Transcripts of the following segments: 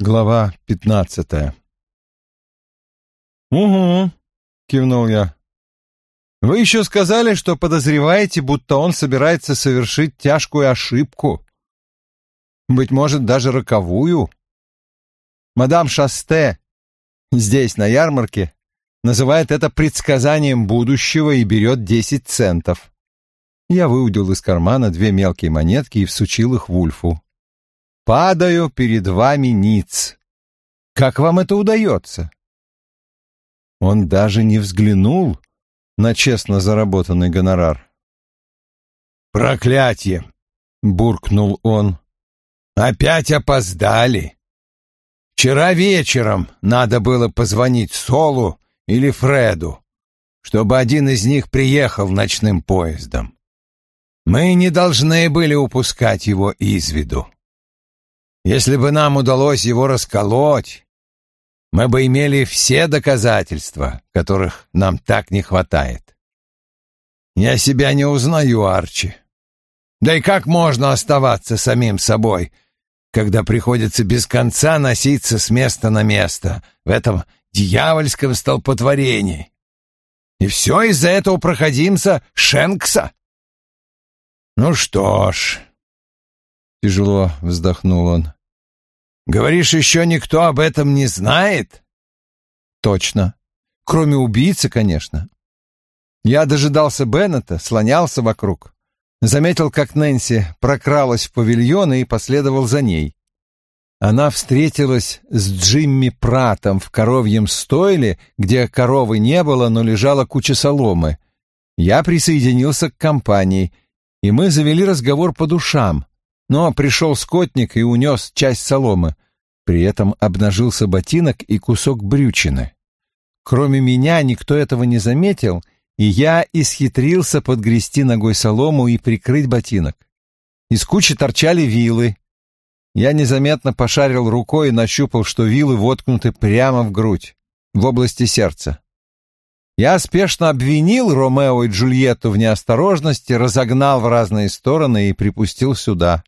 Глава пятнадцатая. «Угу», — кивнул я. «Вы еще сказали, что подозреваете, будто он собирается совершить тяжкую ошибку. Быть может, даже роковую. Мадам Шасте здесь, на ярмарке, называет это предсказанием будущего и берет десять центов». Я выудил из кармана две мелкие монетки и всучил их Вульфу. Падаю перед вами ниц. Как вам это удается? Он даже не взглянул на честно заработанный гонорар. «Проклятие!» — буркнул он. «Опять опоздали. Вчера вечером надо было позвонить Солу или Фреду, чтобы один из них приехал ночным поездом. Мы не должны были упускать его из виду. Если бы нам удалось его расколоть, мы бы имели все доказательства, которых нам так не хватает. Я себя не узнаю, Арчи. Да и как можно оставаться самим собой, когда приходится без конца носиться с места на место в этом дьявольском столпотворении? И все из-за этого проходимца Шенкса? Ну что ж, Тяжело вздохнул он. «Говоришь, еще никто об этом не знает?» «Точно. Кроме убийцы, конечно. Я дожидался Беннета, слонялся вокруг. Заметил, как Нэнси прокралась в павильон и последовал за ней. Она встретилась с Джимми Пратом в коровьем стойле, где коровы не было, но лежала куча соломы. Я присоединился к компании, и мы завели разговор по душам но пришел скотник и унес часть соломы. При этом обнажился ботинок и кусок брючины. Кроме меня никто этого не заметил, и я исхитрился подгрести ногой солому и прикрыть ботинок. Из кучи торчали вилы. Я незаметно пошарил рукой и нащупал, что вилы воткнуты прямо в грудь, в области сердца. Я спешно обвинил Ромео и Джульетту в неосторожности, разогнал в разные стороны и припустил сюда.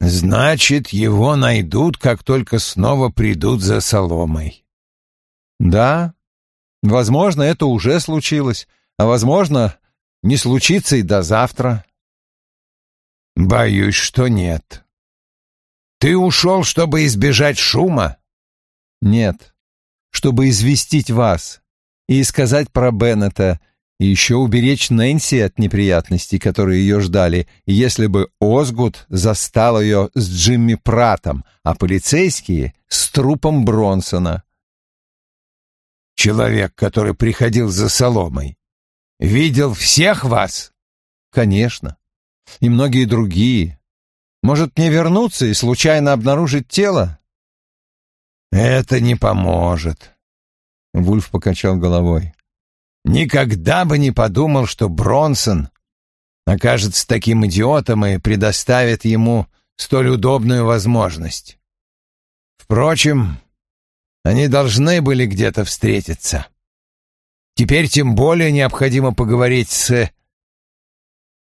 Значит, его найдут, как только снова придут за соломой. Да, возможно, это уже случилось, а возможно, не случится и до завтра. Боюсь, что нет. Ты ушел, чтобы избежать шума? Нет, чтобы известить вас и сказать про Беннета, и еще уберечь Нэнси от неприятностей, которые ее ждали, если бы Озгуд застал ее с Джимми Пратом, а полицейские — с трупом Бронсона. «Человек, который приходил за соломой, видел всех вас?» «Конечно. И многие другие. Может, мне вернуться и случайно обнаружить тело?» «Это не поможет», — Вульф покачал головой. Никогда бы не подумал, что Бронсон окажется таким идиотом и предоставит ему столь удобную возможность. Впрочем, они должны были где-то встретиться. Теперь тем более необходимо поговорить с...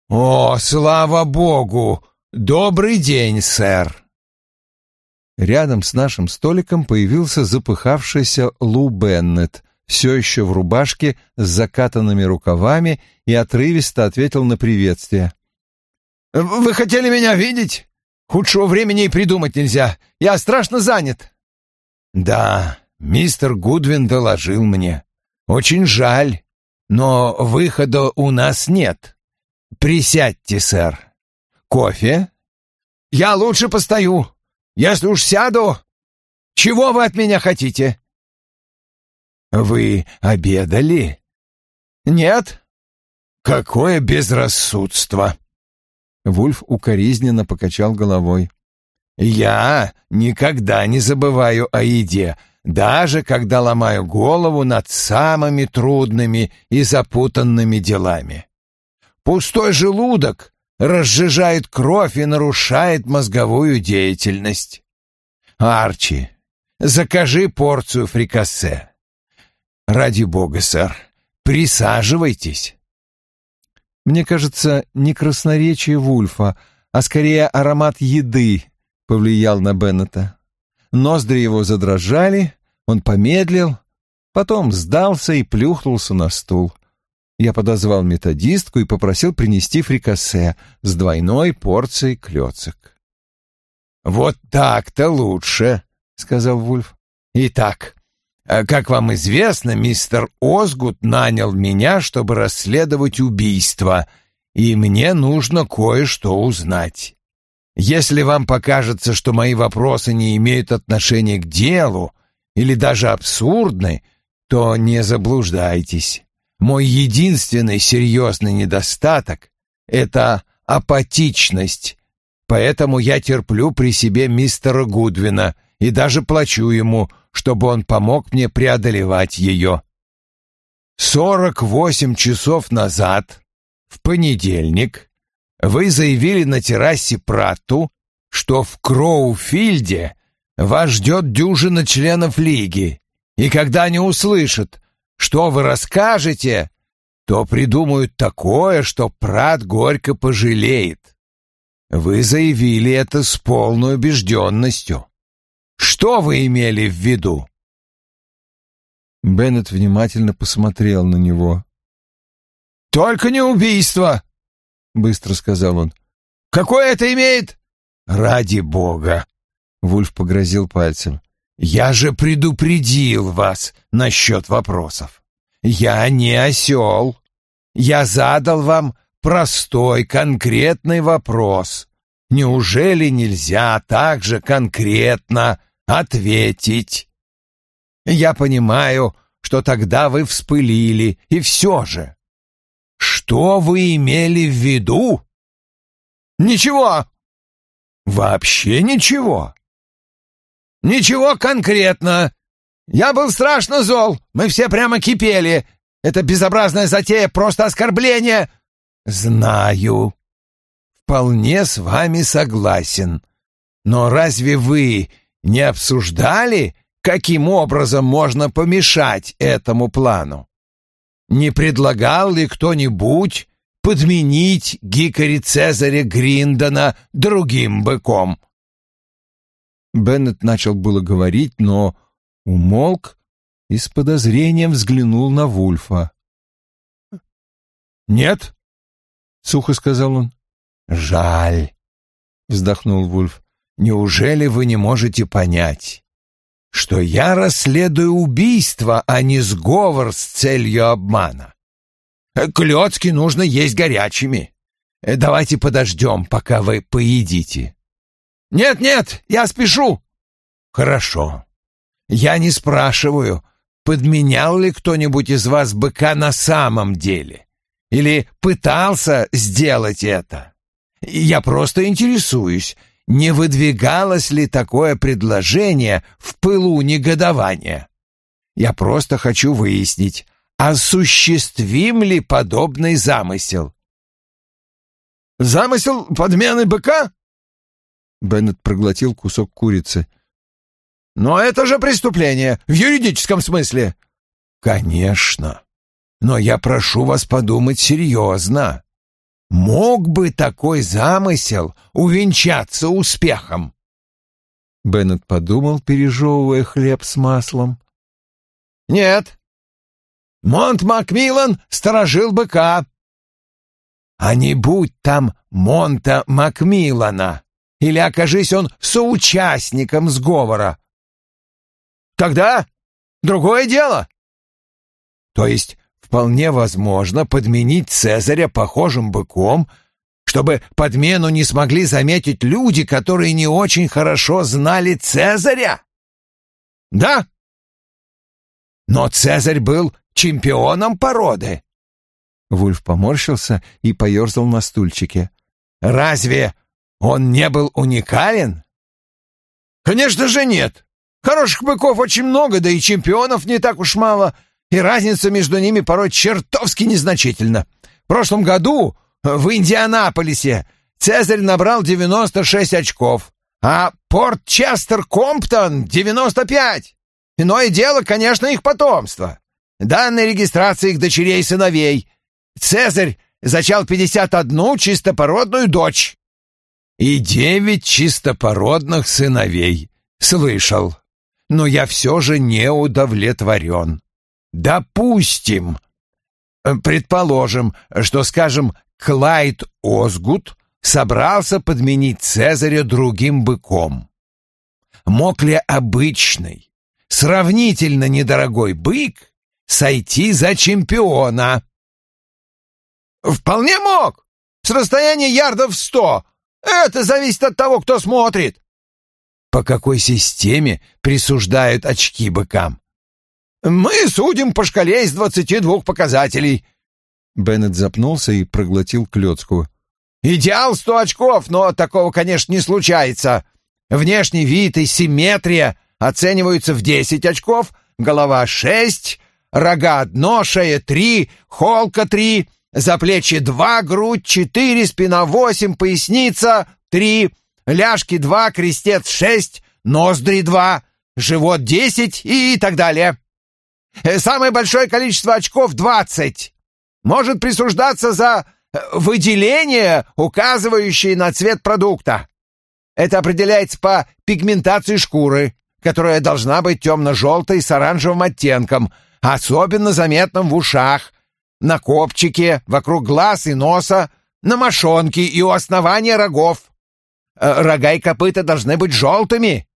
«О, слава богу! Добрый день, сэр!» Рядом с нашим столиком появился запыхавшийся Лу Беннет, все еще в рубашке с закатанными рукавами и отрывисто ответил на приветствие. «Вы хотели меня видеть? Худшего времени и придумать нельзя. Я страшно занят». «Да, мистер Гудвин доложил мне. Очень жаль, но выхода у нас нет. Присядьте, сэр. Кофе?» «Я лучше постою. Если уж сяду, чего вы от меня хотите?» Вы обедали? Нет? Какое безрассудство! Вульф укоризненно покачал головой. Я никогда не забываю о еде, даже когда ломаю голову над самыми трудными и запутанными делами. Пустой желудок разжижает кровь и нарушает мозговую деятельность. Арчи, закажи порцию фрикассе. «Ради бога, сэр, присаживайтесь». Мне кажется, не красноречие Вульфа, а скорее аромат еды повлиял на Беннета. Ноздри его задрожали, он помедлил, потом сдался и плюхнулся на стул. Я подозвал методистку и попросил принести фрикасе с двойной порцией клёцок. «Вот так-то лучше», — сказал Вульф. «Итак, как вам известно, мистер Озгут нанял меня, чтобы расследовать убийство, и мне нужно кое-что узнать. Если вам покажется, что мои вопросы не имеют отношения к делу или даже абсурдны, то не заблуждайтесь. Мой единственный серьезный недостаток — это апатичность, поэтому я терплю при себе мистера Гудвина и даже плачу ему, чтобы он помог мне преодолевать ее. Сорок восемь часов назад, в понедельник, вы заявили на террасе Прату, что в Кроуфилде вас ждет дюжина членов Лиги, и когда они услышат, что вы расскажете, то придумают такое, что Прат горько пожалеет. Вы заявили это с полной убежденностью. Что вы имели в виду?» Беннет внимательно посмотрел на него. «Только не убийство!» — быстро сказал он. «Какое это имеет?» «Ради бога!» — Вульф погрозил пальцем. «Я же предупредил вас насчет вопросов. Я не осел. Я задал вам простой, конкретный вопрос. Неужели нельзя так же конкретно ответить? Я понимаю, что тогда вы вспылили, и все же. Что вы имели в виду? Ничего. Вообще ничего. Ничего конкретно. Я был страшно зол. Мы все прямо кипели. Это безобразная затея, просто оскорбление. Знаю. Вполне с вами согласен. Но разве вы не обсуждали, каким образом можно помешать этому плану? Не предлагал ли кто-нибудь подменить Гикари Цезаря Гриндона другим быком? Беннет начал было говорить, но умолк и с подозрением взглянул на Вульфа. «Нет», — сухо сказал он. «Жаль», — вздохнул Вульф. «Неужели вы не можете понять, что я расследую убийство, а не сговор с целью обмана? Клёцки нужно есть горячими. Давайте подождем, пока вы поедите». «Нет-нет, я спешу». «Хорошо. Я не спрашиваю, подменял ли кто-нибудь из вас быка на самом деле или пытался сделать это. Я просто интересуюсь, не выдвигалось ли такое предложение в пылу негодования. Я просто хочу выяснить, осуществим ли подобный замысел. «Замысел подмены быка?» Беннет проглотил кусок курицы. «Но это же преступление, в юридическом смысле». «Конечно. Но я прошу вас подумать серьезно. Мог бы такой замысел увенчаться успехом? Беннет подумал, пережевывая хлеб с маслом. «Нет. Монт Макмиллан сторожил быка». «А не будь там Монта Макмиллана, или окажись он соучастником сговора». «Тогда другое дело». «То есть Вполне возможно подменить Цезаря похожим быком, чтобы подмену не смогли заметить люди, которые не очень хорошо знали Цезаря? Да. Но Цезарь был чемпионом породы. Вульф поморщился и поерзал на стульчике. Разве он не был уникален? Конечно же нет. Хороших быков очень много, да и чемпионов не так уж мало — и разница между ними порой чертовски незначительна. В прошлом году в Индианаполисе Цезарь набрал 96 очков, а Порт Честер Комптон — 95. Иное дело, конечно, их потомство. Данные регистрации их дочерей и сыновей. Цезарь зачал 51 чистопородную дочь. и девять чистопородных сыновей. Слышал. Но я все же не удовлетворен. Допустим, предположим, что, скажем, Клайд Озгут собрался подменить Цезаря другим быком. Мог ли обычный, сравнительно недорогой бык сойти за чемпиона? Вполне мог. С расстояния ярдов сто. Это зависит от того, кто смотрит. По какой системе присуждают очки быкам? Мы судим по шкале из двадцати двух показателей. Беннет запнулся и проглотил Клёцкую. Идеал сто очков, но такого, конечно, не случается. Внешний вид и симметрия оцениваются в десять очков, голова шесть, рога одно, шея три, холка три, за плечи два, грудь четыре, спина восемь, поясница три, ляжки два, крестец шесть, ноздри два, живот десять и так далее. Э, самое большое количество очков двадцать. Может присуждаться за э, выделение, указывающее на цвет продукта. Это определяется по пигментации шкуры, которая должна быть темно-желтой с оранжевым оттенком, особенно заметным в ушах, на копчике, вокруг глаз и носа, на мошонке и у основания рогов. Э, рога и копыта должны быть желтыми.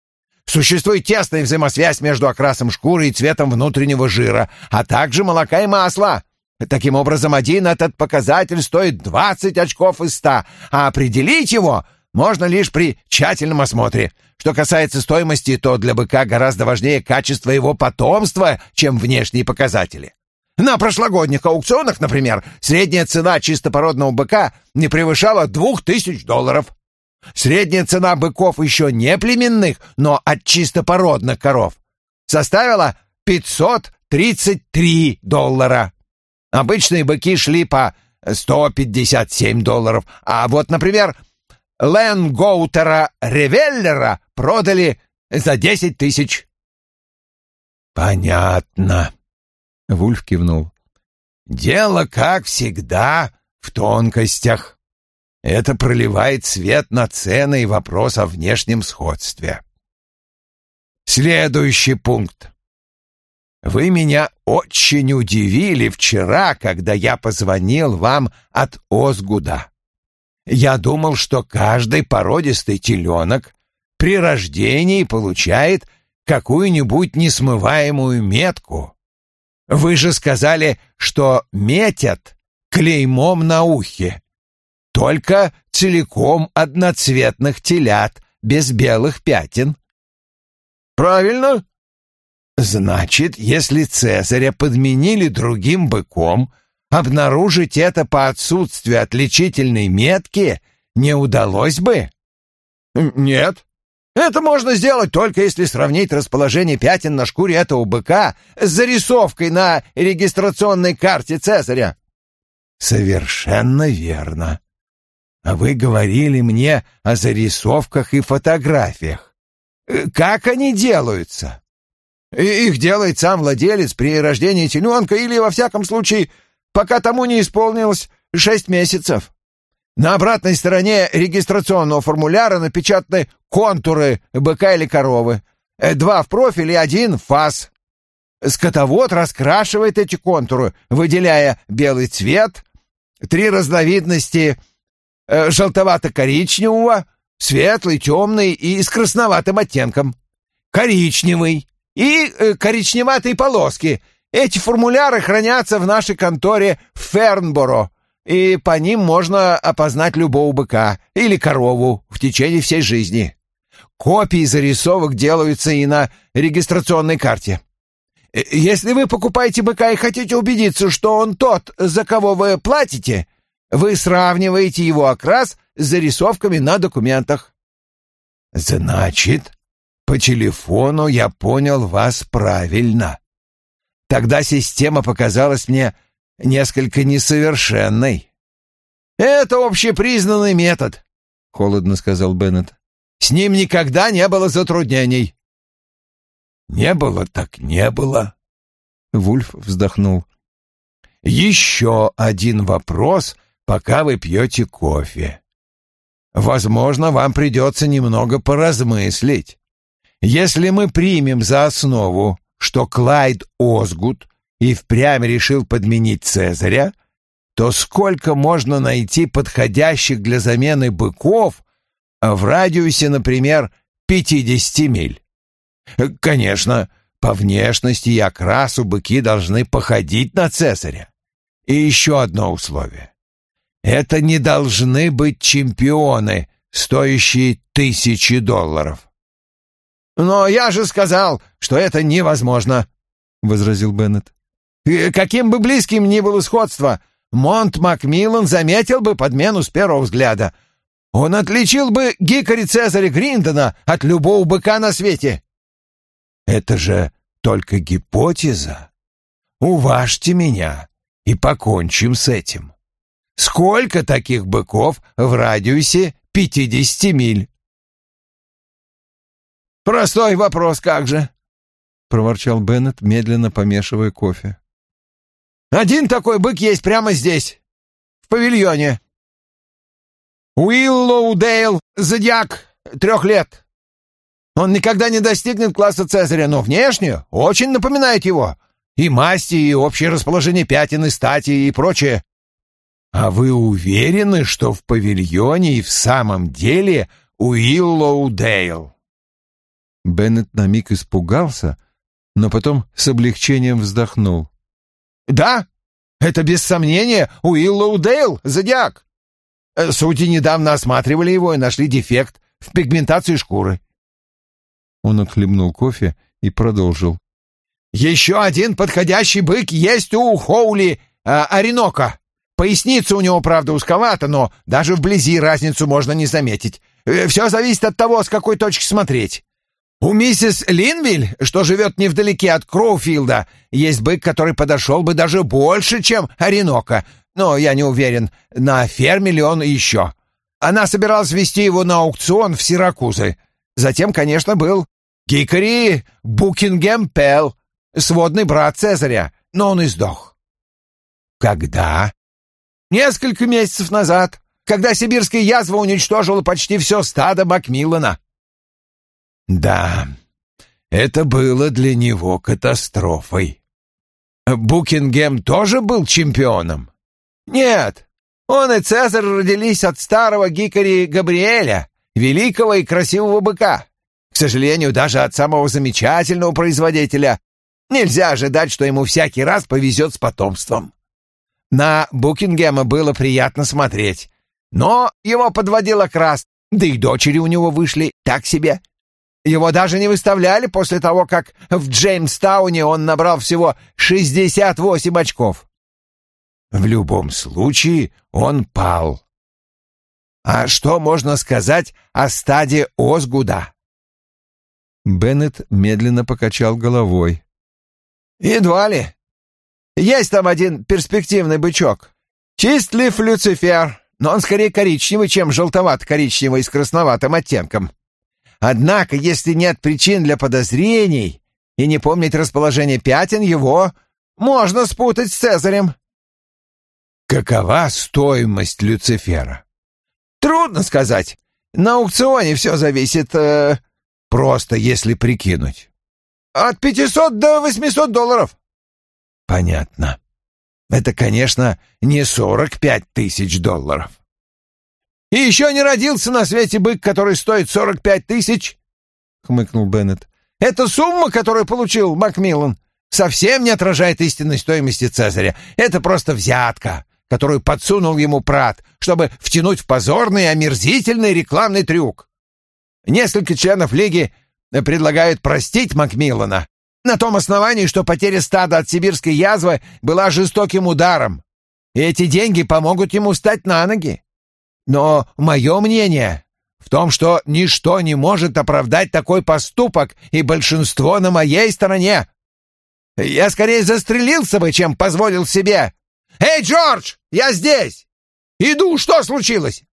Существует тесная взаимосвязь между окрасом шкуры и цветом внутреннего жира, а также молока и масла. Таким образом, один этот показатель стоит 20 очков из 100, а определить его можно лишь при тщательном осмотре. Что касается стоимости, то для быка гораздо важнее качество его потомства, чем внешние показатели. На прошлогодних аукционах, например, средняя цена чистопородного быка не превышала двух тысяч долларов. Средняя цена быков еще не племенных, но от чистопородных коров составила 533 доллара. Обычные быки шли по 157 долларов, а вот, например, Ленгоутера Ревеллера продали за 10 тысяч. «Понятно», Вульф кивнул. «Дело, как всегда, в тонкостях. Это проливает свет на цены и вопрос о внешнем сходстве. Следующий пункт. Вы меня очень удивили вчера, когда я позвонил вам от Озгуда. Я думал, что каждый породистый теленок при рождении получает какую-нибудь несмываемую метку. Вы же сказали, что метят клеймом на ухе. Только целиком одноцветных телят, без белых пятен. Правильно? Значит, если Цезаря подменили другим быком, обнаружить это по отсутствию отличительной метки не удалось бы? Нет. Это можно сделать только если сравнить расположение пятен на шкуре этого быка с зарисовкой на регистрационной карте Цезаря. Совершенно верно. А вы говорили мне о зарисовках и фотографиях. Э, как они делаются? Их делает сам владелец при рождении теленка или, во всяком случае, пока тому не исполнилось шесть месяцев. На обратной стороне регистрационного формуляра напечатаны контуры быка или коровы. Э, два в профиль и один в фас. Скотовод раскрашивает эти контуры, выделяя белый цвет, три разновидности э, желтовато-коричневого, светлый, темный и с красноватым оттенком, коричневый и э, коричневатые полоски. Эти формуляры хранятся в нашей конторе в Фернборо, и по ним можно опознать любого быка или корову в течение всей жизни. Копии зарисовок делаются и на регистрационной карте. Э, если вы покупаете быка и хотите убедиться, что он тот, за кого вы платите, вы сравниваете его окрас с зарисовками на документах. Значит, по телефону я понял вас правильно. Тогда система показалась мне несколько несовершенной. Это общепризнанный метод, холодно сказал Беннет. С ним никогда не было затруднений. Не было так не было. Вульф вздохнул. Еще один вопрос, пока вы пьете кофе. возможно, вам придется немного поразмыслить. Если мы примем за основу, что Клайд Озгуд и впрямь решил подменить Цезаря, то сколько можно найти подходящих для замены быков в радиусе, например, 50 миль? Конечно, по внешности и окрасу быки должны походить на Цезаря. И еще одно условие. Это не должны быть чемпионы, стоящие тысячи долларов. «Но я же сказал, что это невозможно», — возразил Беннет. «Каким бы близким ни было сходство, Монт Макмиллан заметил бы подмену с первого взгляда. Он отличил бы Гикари Цезаря Гриндона от любого быка на свете». «Это же только гипотеза. Уважьте меня и покончим с этим. Сколько таких быков в радиусе пятидесяти миль?» «Простой вопрос, как же?» — проворчал Беннет, медленно помешивая кофе. «Один такой бык есть прямо здесь, в павильоне. Уиллоудейл, зодиак, трех лет. Он никогда не достигнет класса Цезаря, но внешне очень напоминает его. И масти, и общее расположение пятен, и стати, и прочее. А вы уверены, что в павильоне и в самом деле Уиллоудейл?» Беннет на миг испугался, но потом с облегчением вздохнул. «Да, это без сомнения Уиллоудейл, зодиак. Э, судьи недавно осматривали его и нашли дефект в пигментации шкуры». Он отхлебнул кофе и продолжил. «Еще один подходящий бык есть у Хоули э, Оренока. Поясница у него, правда, узковата, но даже вблизи разницу можно не заметить. Э, все зависит от того, с какой точки смотреть. У миссис Линвиль, что живет невдалеке от Кроуфилда, есть бык, который подошел бы даже больше, чем Оренока. Но я не уверен, на ферме ли он еще. Она собиралась вести его на аукцион в Сиракузы. Затем, конечно, был Гикари Букингем Пел, сводный брат Цезаря, но он и сдох. Когда? Несколько месяцев назад, когда сибирская язва уничтожила почти все стадо Макмиллана. Да, это было для него катастрофой. Букингем тоже был чемпионом? Нет, он и Цезарь родились от старого Гикари Габриэля, великого и красивого быка. К сожалению, даже от самого замечательного производителя нельзя ожидать, что ему всякий раз повезет с потомством. На Букингема было приятно смотреть, но его подводил окрас, да и дочери у него вышли так себе. Его даже не выставляли после того, как в Джеймстауне он набрал всего 68 очков. В любом случае он пал. А что можно сказать о стаде Озгуда? Беннет медленно покачал головой. Едва ли. Есть там один перспективный бычок. Чистлив Люцифер, но он скорее коричневый, чем желтовато-коричневый с красноватым оттенком. Однако, если нет причин для подозрений и не помнить расположение пятен, его можно спутать с Цезарем. Какова стоимость Люцифера? Трудно сказать. На аукционе все зависит, э, просто если прикинуть. От пятисот до восьмисот долларов. Понятно. Это, конечно, не сорок пять тысяч долларов. И еще не родился на свете бык, который стоит сорок пять тысяч, — хмыкнул Беннет. Это сумма, которую получил Макмиллан, совсем не отражает истинной стоимости Цезаря. Это просто взятка, которую подсунул ему Прат, чтобы втянуть в позорный и омерзительный рекламный трюк. Несколько членов Лиги предлагают простить Макмиллана на том основании, что потеря стада от сибирской язвы была жестоким ударом, и эти деньги помогут ему встать на ноги. Но мое мнение в том, что ничто не может оправдать такой поступок, и большинство на моей стороне. Я скорее застрелился бы, чем позволил себе. «Эй, Джордж, я здесь! Иду, что случилось?»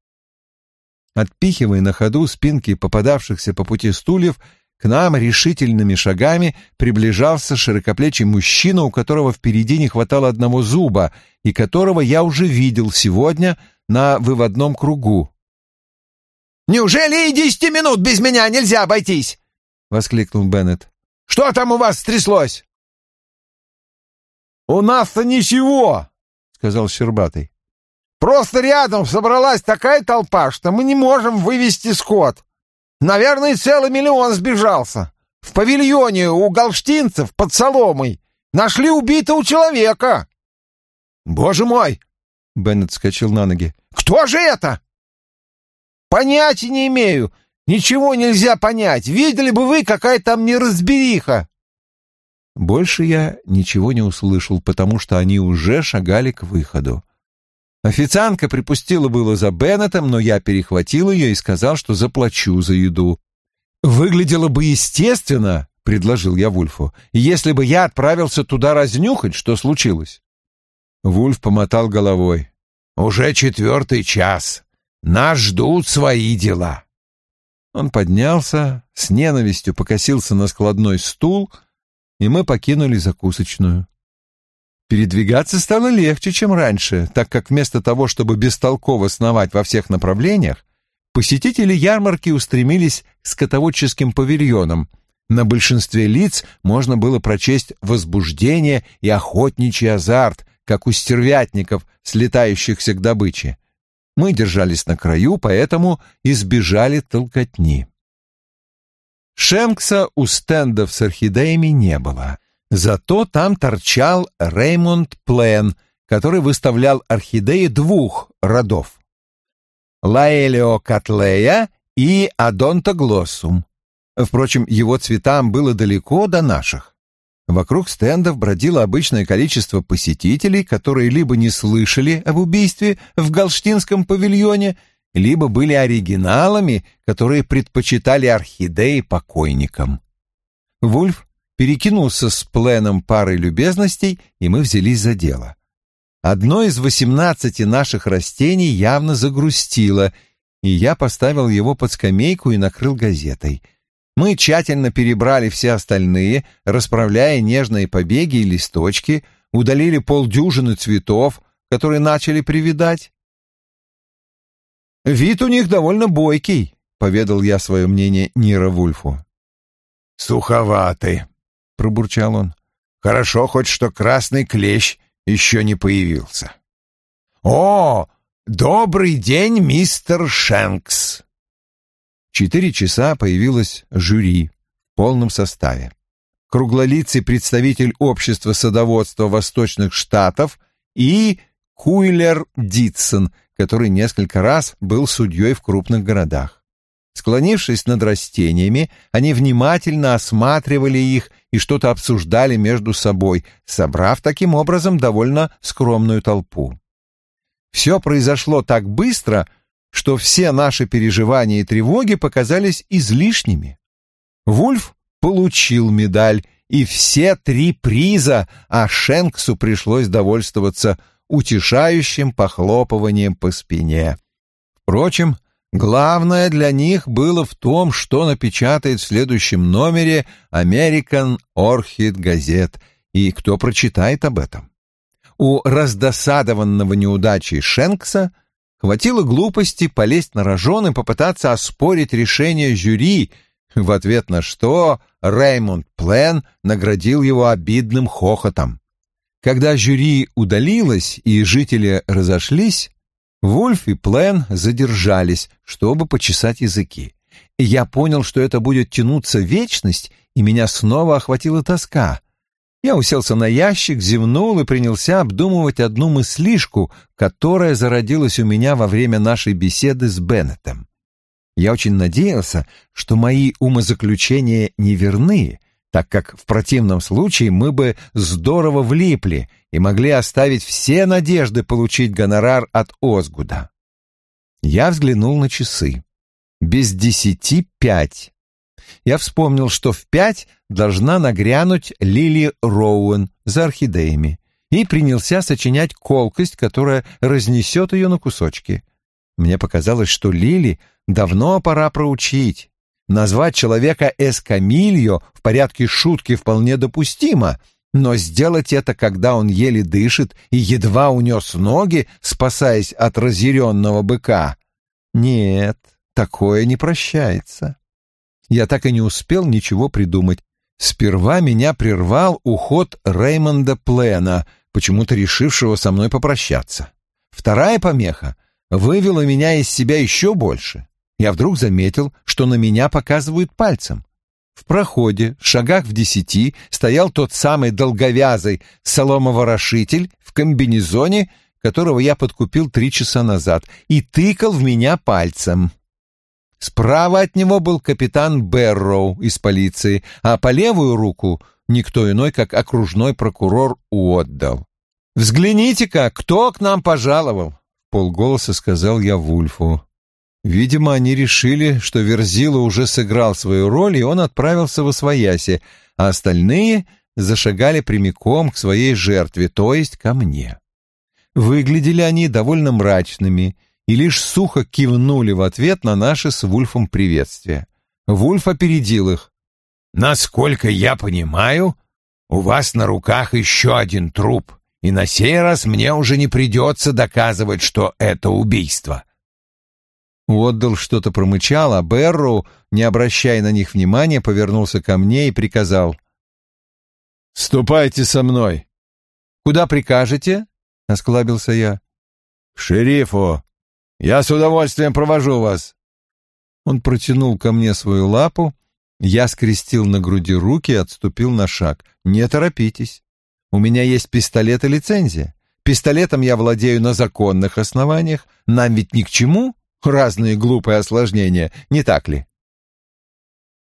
Отпихивая на ходу спинки попадавшихся по пути стульев, к нам решительными шагами приближался широкоплечий мужчина, у которого впереди не хватало одного зуба, и которого я уже видел сегодня на выводном кругу. Неужели и десяти минут без меня нельзя обойтись?» — воскликнул Беннет. «Что там у вас стряслось?» «У нас-то ничего», — сказал Щербатый. «Просто рядом собралась такая толпа, что мы не можем вывести скот. Наверное, целый миллион сбежался. В павильоне у галштинцев под соломой нашли убитого человека». «Боже мой!» — Беннет вскочил на ноги. «Кто же это?» «Понятия не имею. Ничего нельзя понять. Видели бы вы, какая там неразбериха!» Больше я ничего не услышал, потому что они уже шагали к выходу. Официантка припустила было за Беннетом, но я перехватил ее и сказал, что заплачу за еду. «Выглядело бы естественно», — предложил я Вульфу, «если бы я отправился туда разнюхать, что случилось». Вульф помотал головой. «Уже четвертый час. Нас ждут свои дела». Он поднялся, с ненавистью покосился на складной стул, и мы покинули закусочную. Передвигаться стало легче, чем раньше, так как вместо того, чтобы бестолково сновать во всех направлениях, посетители ярмарки устремились к скотоводческим павильонам. На большинстве лиц можно было прочесть возбуждение и охотничий азарт, как у стервятников, слетающихся к добыче. Мы держались на краю, поэтому избежали толкотни. Шенкса у стендов с орхидеями не было. Зато там торчал Реймонд Плен, который выставлял орхидеи двух родов. Лаэлио Котлея и Адонтоглоссум. Впрочем, его цветам было далеко до наших. Вокруг стендов бродило обычное количество посетителей, которые либо не слышали об убийстве в Галштинском павильоне, либо были оригиналами, которые предпочитали орхидеи покойникам. Вульф перекинулся с пленом парой любезностей, и мы взялись за дело. Одно из восемнадцати наших растений явно загрустило, и я поставил его под скамейку и накрыл газетой — мы тщательно перебрали все остальные, расправляя нежные побеги и листочки, удалили полдюжины цветов, которые начали привидать. «Вид у них довольно бойкий», — поведал я свое мнение Нира Вульфу. «Суховатый», — пробурчал он. «Хорошо хоть, что красный клещ еще не появился». «О, добрый день, мистер Шенкс!» четыре часа появилось жюри в полном составе. Круглолицый представитель общества садоводства Восточных Штатов и Куйлер Дитсон, который несколько раз был судьей в крупных городах. Склонившись над растениями, они внимательно осматривали их и что-то обсуждали между собой, собрав таким образом довольно скромную толпу. Все произошло так быстро, что все наши переживания и тревоги показались излишними. Вульф получил медаль и все три приза, а Шенксу пришлось довольствоваться утешающим похлопыванием по спине. Впрочем, главное для них было в том, что напечатает в следующем номере American Orchid Gazette и кто прочитает об этом. У раздосадованного неудачей Шенкса – Хватило глупости полезть на рожон и попытаться оспорить решение жюри, в ответ на что Реймонд Плен наградил его обидным хохотом. Когда жюри удалилось и жители разошлись, Вульф и Плен задержались, чтобы почесать языки. И я понял, что это будет тянуться вечность, и меня снова охватила тоска. Я уселся на ящик, зевнул и принялся обдумывать одну мыслишку, которая зародилась у меня во время нашей беседы с Беннетом. Я очень надеялся, что мои умозаключения неверны, так как в противном случае мы бы здорово влипли и могли оставить все надежды получить гонорар от Озгуда. Я взглянул на часы. Без десяти пять я вспомнил, что в пять должна нагрянуть Лили Роуэн за орхидеями, и принялся сочинять колкость, которая разнесет ее на кусочки. Мне показалось, что Лили давно пора проучить. Назвать человека эскамильо в порядке шутки вполне допустимо, но сделать это, когда он еле дышит и едва унес ноги, спасаясь от разъяренного быка, нет, такое не прощается. Я так и не успел ничего придумать. Сперва меня прервал уход Реймонда Плена, почему-то решившего со мной попрощаться. Вторая помеха вывела меня из себя еще больше. Я вдруг заметил, что на меня показывают пальцем. В проходе, в шагах в десяти, стоял тот самый долговязый соломоворошитель в комбинезоне, которого я подкупил три часа назад, и тыкал в меня пальцем. Справа от него был капитан Берроу из полиции, а по левую руку никто иной, как окружной прокурор Уотдал. «Взгляните-ка, кто к нам пожаловал!» — полголоса сказал я Вульфу. Видимо, они решили, что Верзила уже сыграл свою роль, и он отправился в Освояси, а остальные зашагали прямиком к своей жертве, то есть ко мне. Выглядели они довольно мрачными и лишь сухо кивнули в ответ на наше с Вульфом приветствие. Вульф опередил их. «Насколько я понимаю, у вас на руках еще один труп, и на сей раз мне уже не придется доказывать, что это убийство. Уотдал что-то промычал, а Берроу, не обращая на них внимания, повернулся ко мне и приказал. «Ступайте со мной». «Куда прикажете?» — осклабился я. «К шерифу. Я с удовольствием провожу вас». Он протянул ко мне свою лапу, я скрестил на груди руки и отступил на шаг. «Не торопитесь. У меня есть пистолет и лицензия. Пистолетом я владею на законных основаниях. Нам ведь ни к чему разные глупые осложнения, не так ли?